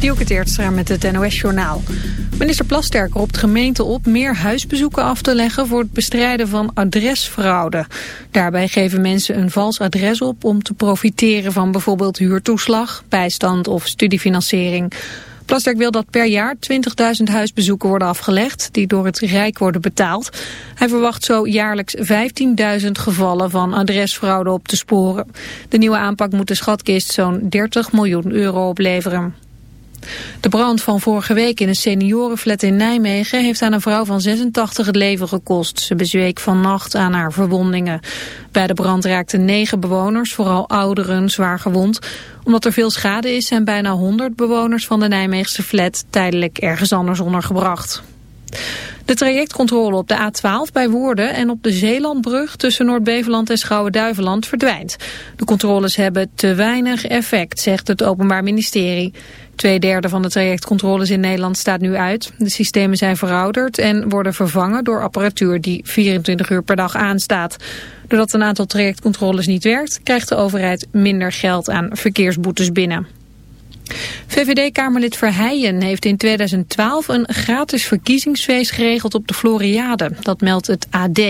Dielke Teertstra met het NOS-journaal. Minister Plasterk roept gemeenten op meer huisbezoeken af te leggen voor het bestrijden van adresfraude. Daarbij geven mensen een vals adres op om te profiteren van bijvoorbeeld huurtoeslag, bijstand of studiefinanciering. Plasterk wil dat per jaar 20.000 huisbezoeken worden afgelegd, die door het Rijk worden betaald. Hij verwacht zo jaarlijks 15.000 gevallen van adresfraude op te sporen. De nieuwe aanpak moet de schatkist zo'n 30 miljoen euro opleveren. De brand van vorige week in een seniorenflat in Nijmegen heeft aan een vrouw van 86 het leven gekost. Ze bezweek vannacht aan haar verwondingen. Bij de brand raakten negen bewoners, vooral ouderen, zwaar gewond. Omdat er veel schade is zijn bijna 100 bewoners van de Nijmeegse flat tijdelijk ergens anders ondergebracht. De trajectcontrole op de A12 bij Woerden en op de Zeelandbrug tussen Noord-Beveland en Schouwen-Duiveland verdwijnt. De controles hebben te weinig effect, zegt het Openbaar Ministerie. Tweederde van de trajectcontroles in Nederland staat nu uit. De systemen zijn verouderd en worden vervangen door apparatuur die 24 uur per dag aanstaat. Doordat een aantal trajectcontroles niet werkt, krijgt de overheid minder geld aan verkeersboetes binnen. VVD-Kamerlid Verheijen heeft in 2012 een gratis verkiezingsfeest geregeld op de Floriade. Dat meldt het AD.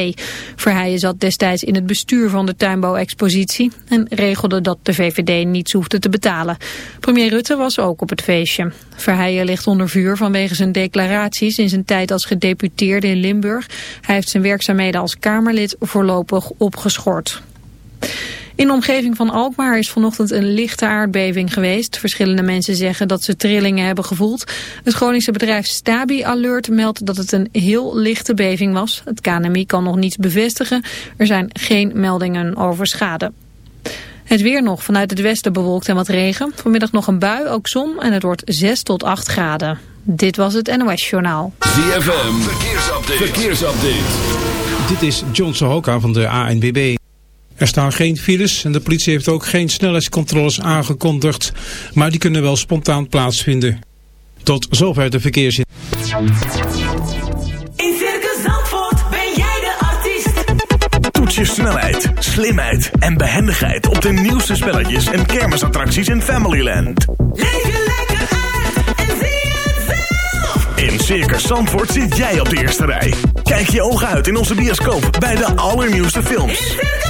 Verheijen zat destijds in het bestuur van de tuinbouwexpositie en regelde dat de VVD niets hoefde te betalen. Premier Rutte was ook op het feestje. Verheijen ligt onder vuur vanwege zijn declaraties in zijn tijd als gedeputeerde in Limburg. Hij heeft zijn werkzaamheden als Kamerlid voorlopig opgeschort. In de omgeving van Alkmaar is vanochtend een lichte aardbeving geweest. Verschillende mensen zeggen dat ze trillingen hebben gevoeld. Het Groningse bedrijf Stabi Alert meldt dat het een heel lichte beving was. Het KNMI kan nog niets bevestigen. Er zijn geen meldingen over schade. Het weer nog vanuit het westen bewolkt en wat regen. Vanmiddag nog een bui, ook zon en het wordt 6 tot 8 graden. Dit was het NOS Journaal. ZFM, verkeersupdate. verkeersupdate. Dit is John Sohoka van de ANBB. Er staan geen files en de politie heeft ook geen snelheidscontroles aangekondigd, maar die kunnen wel spontaan plaatsvinden. Tot zover de verkeersin. In Circus Zandvoort ben jij de artiest. Toets je snelheid, slimheid en behendigheid op de nieuwste spelletjes en kermisattracties in Familyland. Leef je lekker uit en zie het zelf. In Circus Zandvoort zit jij op de eerste rij. Kijk je ogen uit in onze bioscoop bij de allernieuwste films. In Circus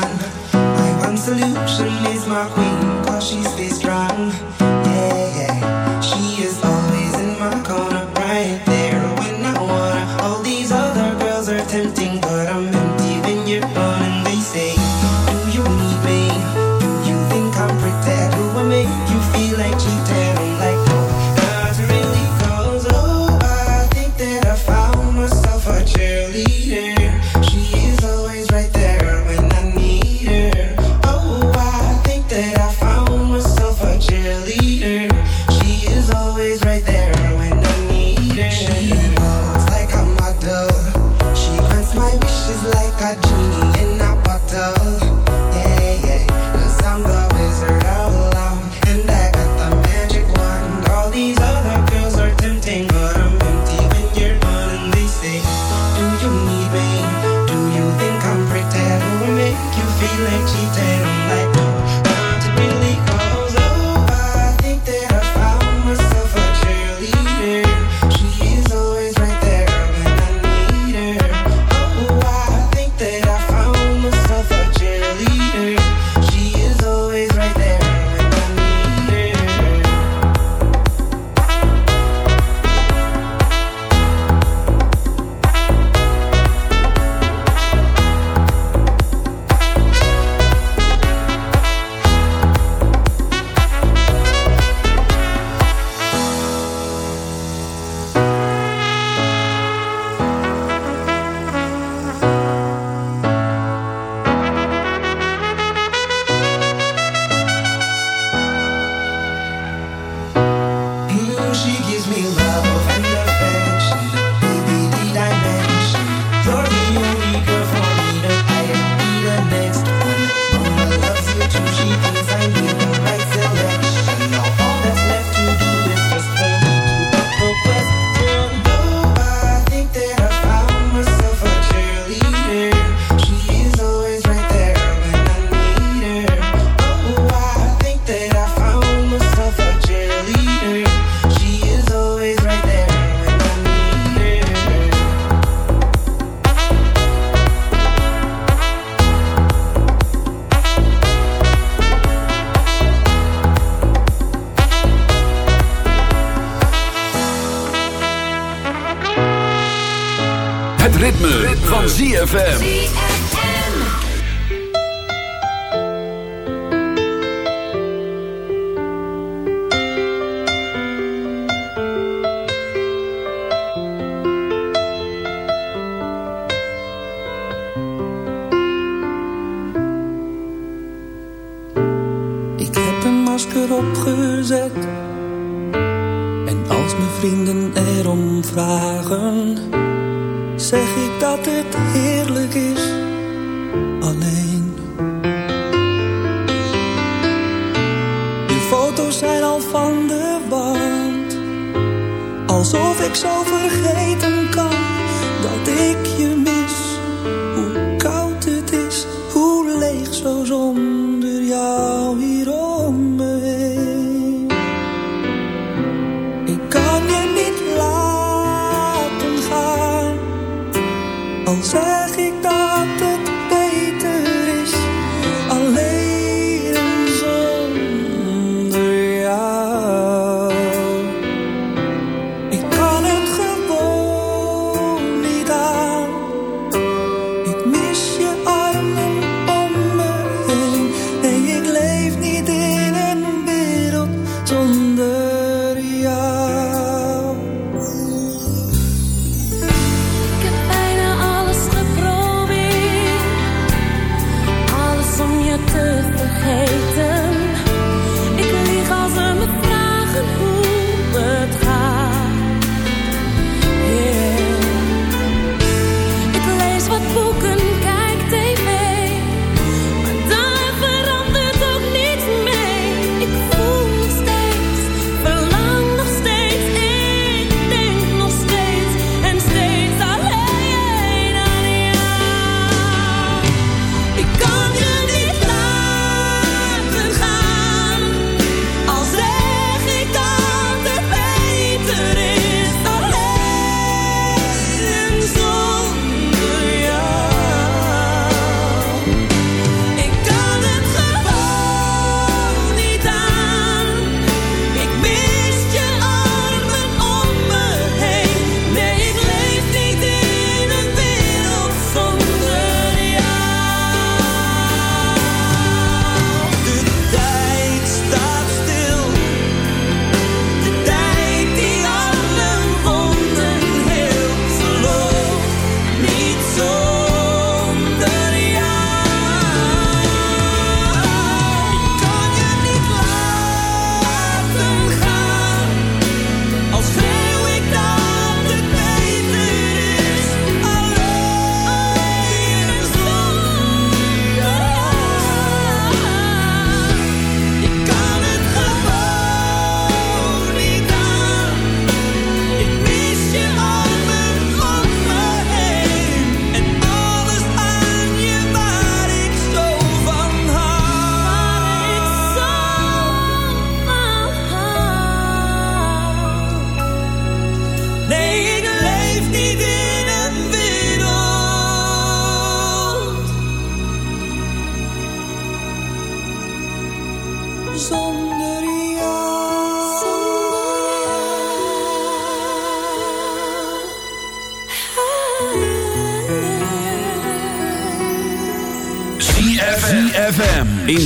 man. My one solution is my queen, cause she's stays strong. Yeah.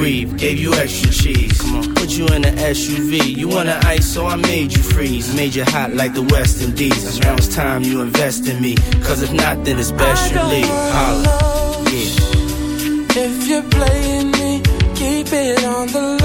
breathe. Gave you extra cheese. Put you in an SUV. You want an ice, so I made you freeze. Made you hot like the West Indies. Now it's time you invest in me. Cause if not, then it's best you leave. Holla. Yeah. If you're playing me, keep it on the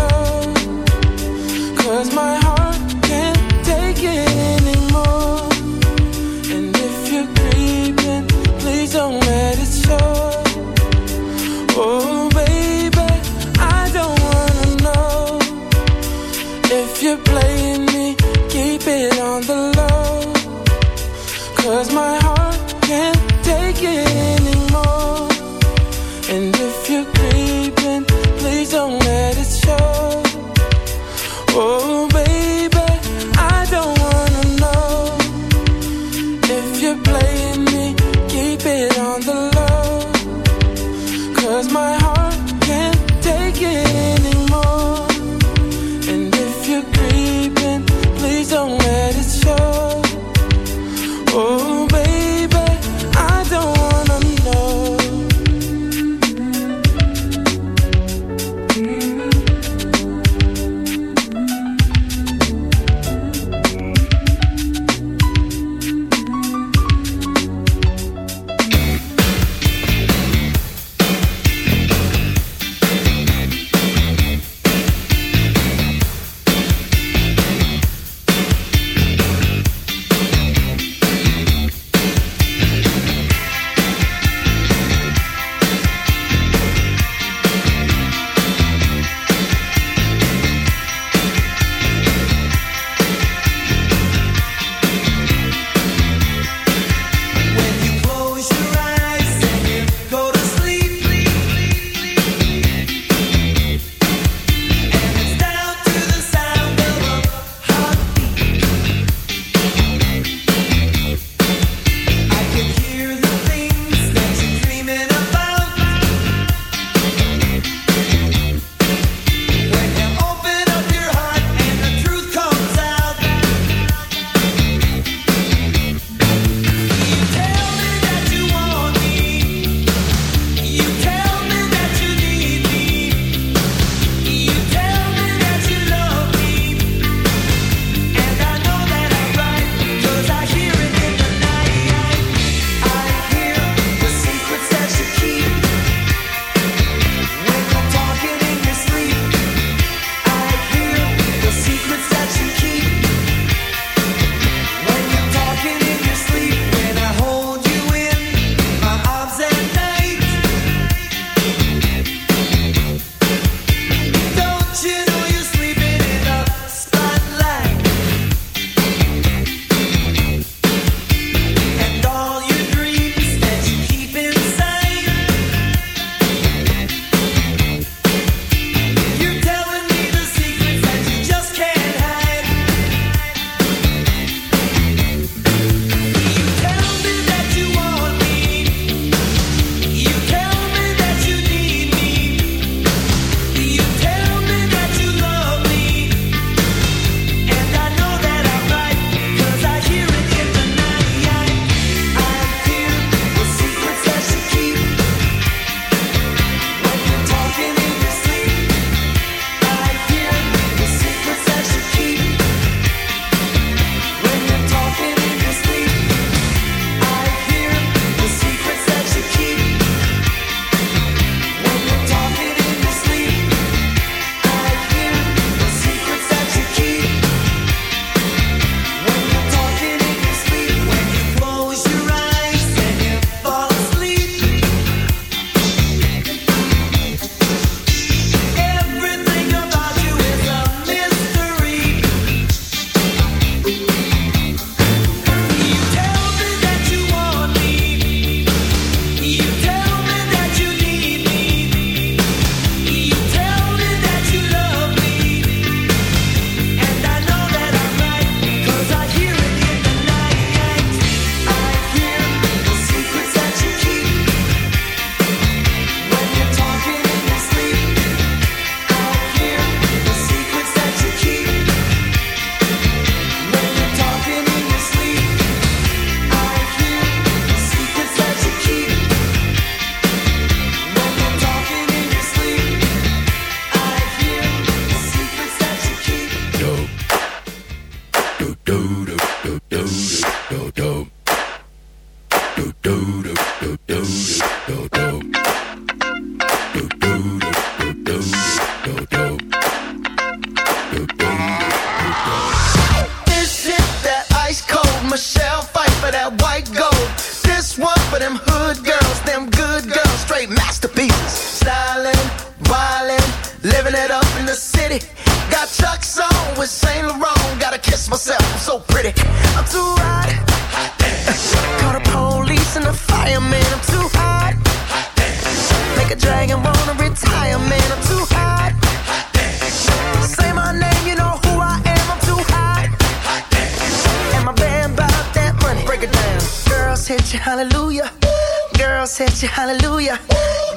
you, hallelujah.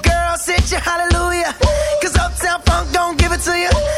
Girl, sit you, hallelujah. Cause Uptown Funk don't give it to you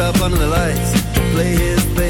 Up under the lights play his thing.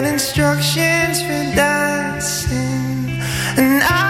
And instructions for dancing. And I,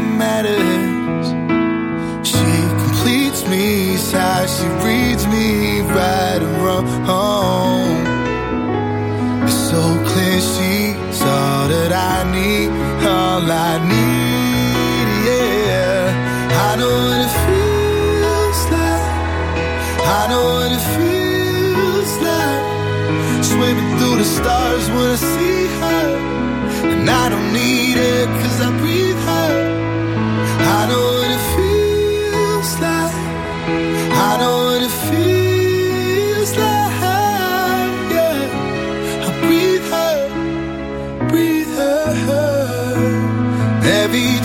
How she reads me right and wrong.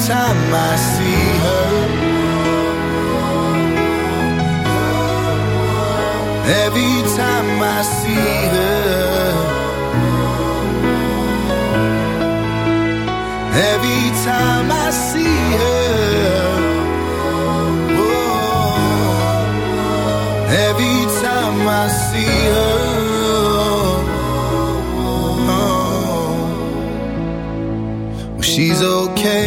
Time I see her. Every time I see her. Every time I see her. Oh, every time I see her. Oh, she's okay,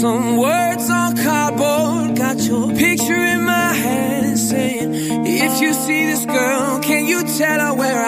Some words on cardboard. Got your picture in my hand saying, If you see this girl, can you tell her where I